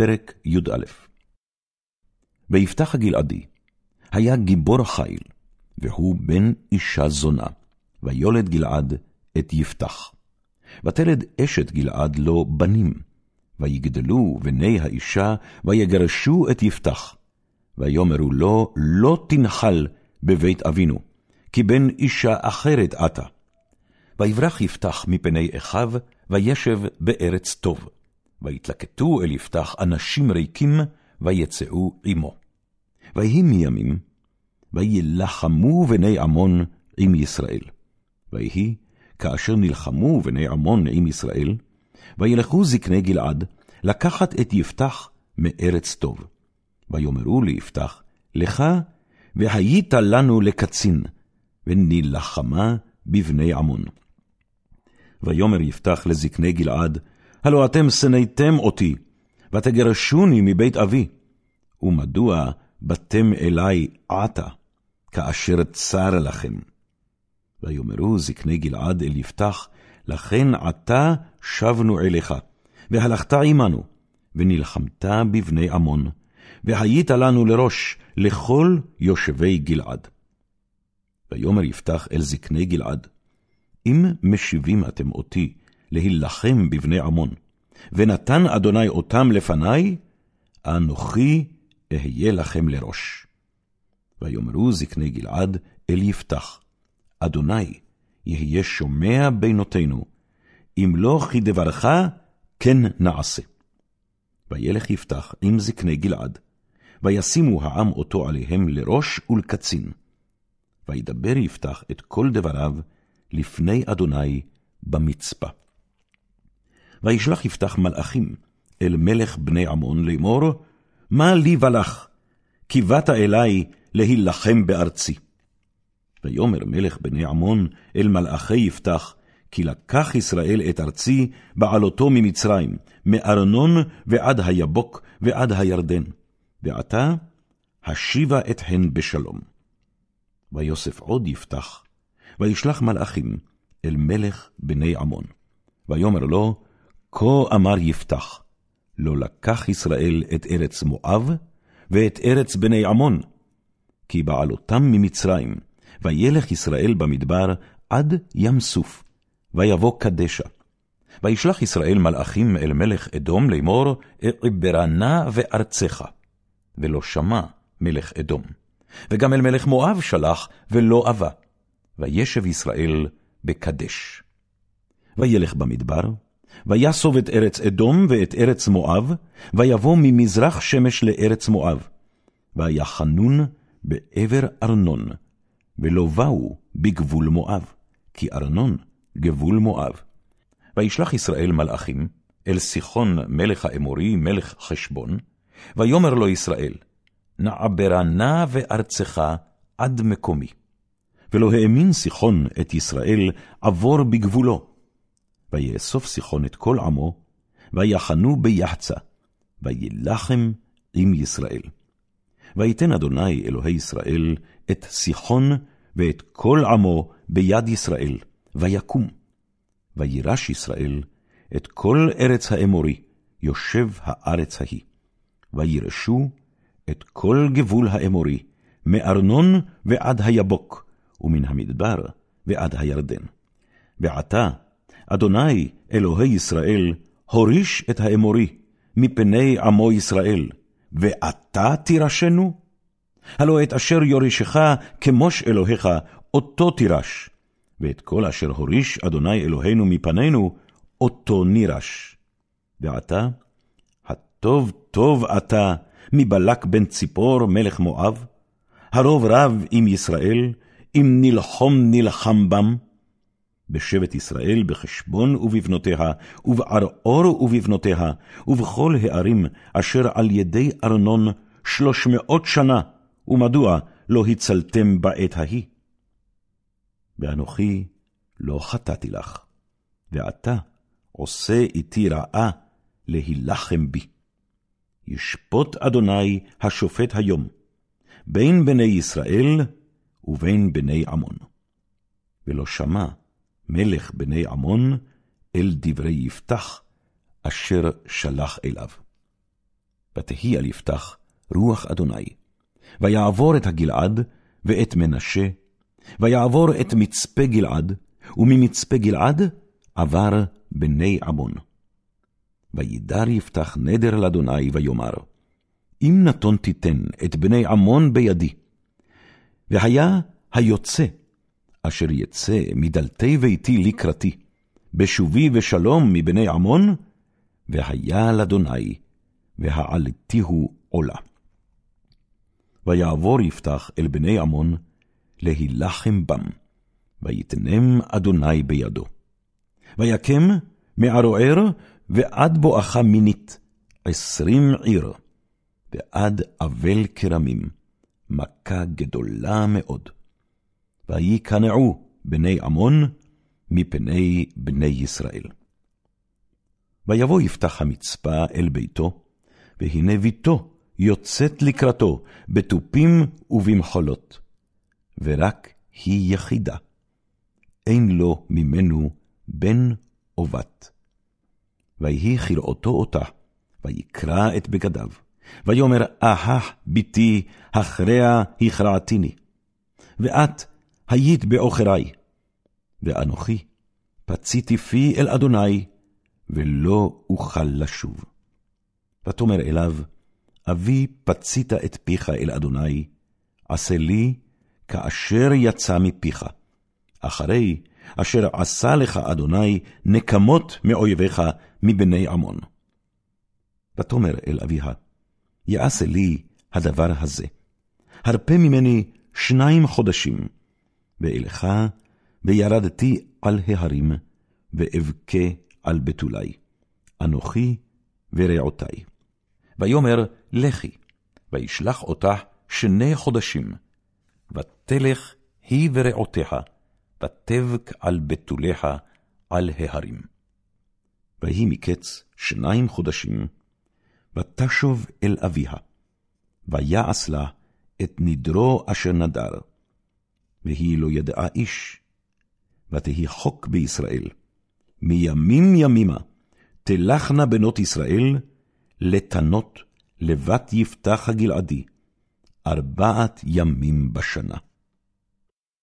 פרק י"א ויפתח הגלעדי, היה גיבור חיל, והוא בן אישה זונה, ויולד גלעד את יפתח. ותלד אשת גלעד לו בנים, ויגדלו בני האישה, ויגרשו את יפתח. ויאמרו לו, לא תנחל בבית אבינו, כי בן אישה אחרת אתה. ויברח יפתח מפני אחיו, וישב בארץ טוב. ויתלקטו אל יפתח אנשים ריקים, ויצאו עמו. ויהי מימים, וילחמו בני עמון עם ישראל. ויהי, כאשר נלחמו בני עמון עם ישראל, וילכו זקני גלעד, לקחת את יפתח מארץ טוב. ויאמרו ליפתח, לך, והיית לנו לקצין, ונלחמה בבני עמון. ויאמר יפתח לזקני גלעד, הלא אתם שנאתם אותי, ותגרשוני מבית אבי. ומדוע באתם אלי עתה, כאשר צר לכם? ויאמרו זקני גלעד אל יפתח, לכן עתה שבנו אליך, והלכת עמנו, ונלחמת בבני עמון, והיית לנו לראש לכל יושבי גלעד. ויאמר יפתח אל זקני גלעד, אם משיבים אתם אותי להילחם בבני עמון, ונתן אדוני אותם לפני, אנוכי אהיה לכם לראש. ויאמרו זקני גלעד אל יפתח, אדוני יהיה שומע בינותינו, אם לא כדברך, כן נעשה. וילך יפתח עם זקני גלעד, וישימו העם אותו עליהם לראש ולקצין. וידבר יפתח את כל דבריו לפני אדוני במצפה. וישלח יפתח מלאכים אל מלך בני עמון לאמור, מה לי ולך? כי באת אלי להילחם בארצי. ויאמר מלך בני עמון אל מלאכי יפתח, כי לקח ישראל את ארצי בעלותו ממצרים, מארנון ועד היבוק ועד הירדן, ועתה השיבה אתהן בשלום. ויוסף עוד יפתח, וישלח מלאכים אל מלך בני עמון. ויאמר לו, כה אמר יפתח, לא לקח ישראל את ארץ מואב, ואת ארץ בני עמון, כי בעלותם ממצרים, וילך ישראל במדבר עד ים סוף, ויבוא קדשה. וישלח ישראל מלאכים אל מלך אדום לאמור, אעברה נא וארצך, ולא שמע מלך אדום. וגם אל מלך מואב שלח, ולא אבה. וישב ישראל בקדש. וילך במדבר, ויסוב את ארץ אדום ואת ארץ מואב, ויבוא ממזרח שמש לארץ מואב. ויחנון בעבר ארנון, ולא באו בגבול מואב, כי ארנון גבול מואב. וישלח ישראל מלאכים אל סיחון מלך האמורי, מלך חשבון, ויאמר לו ישראל, נעברה נא וארצך עד מקומי. ולא האמין סיחון את ישראל עבור בגבולו. ויאסוף סיחון את כל עמו, ויחנו ביחצה, וילחם עם ישראל. ויתן אדוני אלוהי ישראל את סיחון ואת כל עמו ביד ישראל, ויקום. וירש ישראל את כל ארץ האמורי, יושב הארץ ההיא. וירשו את כל גבול האמורי, מארנון ועד היבוק, ומן המדבר ועד הירדן. ועתה, אדוני אלוהי ישראל, הוריש את האמורי מפני עמו ישראל, ואתה תירשנו? הלא את אשר יורישך כמוש אלוהיך, אותו תירש, ואת כל אשר הוריש אדוני אלוהינו מפנינו, אותו נירש. ועתה, הטוב טוב אתה מבלק בן ציפור מלך מואב, הרוב רב עם ישראל, אם נלחום נלחם בם, בשבט ישראל בחשבון ובבנותיה, ובערעור ובבנותיה, ובכל הערים אשר על ידי ארנון שלוש מאות שנה, ומדוע לא הצלתם בעת ההיא? ואנוכי לא חטאתי לך, ועתה עושה איתי רעה להילחם בי. ישפוט אדוני השופט היום, בין בני ישראל ובין בני עמון. ולא שמע מלך בני עמון אל דברי יפתח, אשר שלח אליו. ותהי על יפתח רוח אדוני. ויעבור את הגלעד ואת מנשה, ויעבור את מצפה גלעד, וממצפה גלעד עבר בני עמון. וידר יפתח נדר לאדוני, ויאמר, אם נתון תיתן את בני עמון בידי, והיה היוצא, אשר יצא מדלתי ביתי לקראתי, בשובי ושלום מבני עמון, והיה לאדוני, והעלתיהו עולה. ויעבור יפתח אל בני עמון, להילחם בם, ויתנם אדוני בידו. ויקם מערוער ועד בואכה מינית, עשרים עיר, ועד אבל כרמים, מכה גדולה מאוד. ויקנעו בני עמון מפני בני ישראל. ויבוא יפתח המצפה אל ביתו, והנה ביתו יוצאת לקראתו בתופים ובמחולות, ורק היא יחידה. אין לו ממנו בן או בת. ויהי כראותו אותה, ויקרע את בגדיו, ויאמר, אהה, בתי, הכרע הכרעתיני. ואת היית בעוכרי, ואנוכי פציתי פי אל אדוני, ולא אוכל לשוב. ותאמר אליו, אבי פצית את פיך אל אדוני, עשה לי כאשר יצא מפיך, אחרי אשר עשה לך אדוני נקמות מאויביך מבני עמון. ותאמר אל אביה, יעשה לי הדבר הזה, הרפה ממני שניים חודשים, ואלך, וירדתי על ההרים, ואבכה על בתולי, אנוכי ורעותי. ויאמר, לכי, וישלח אותך שני חודשים, ותלך היא ורעותיה, ותבק על בתולך על ההרים. ויהי מקץ שניים חודשים, ותשוב אל אביה, ויעש לה את נדרו אשר נדר, והיא לא ידעה איש, ותהי חוק בישראל, מימים ימימה, תלכנה בנות ישראל, לתנות לבת יפתח הגלעדי, ארבעת ימים בשנה.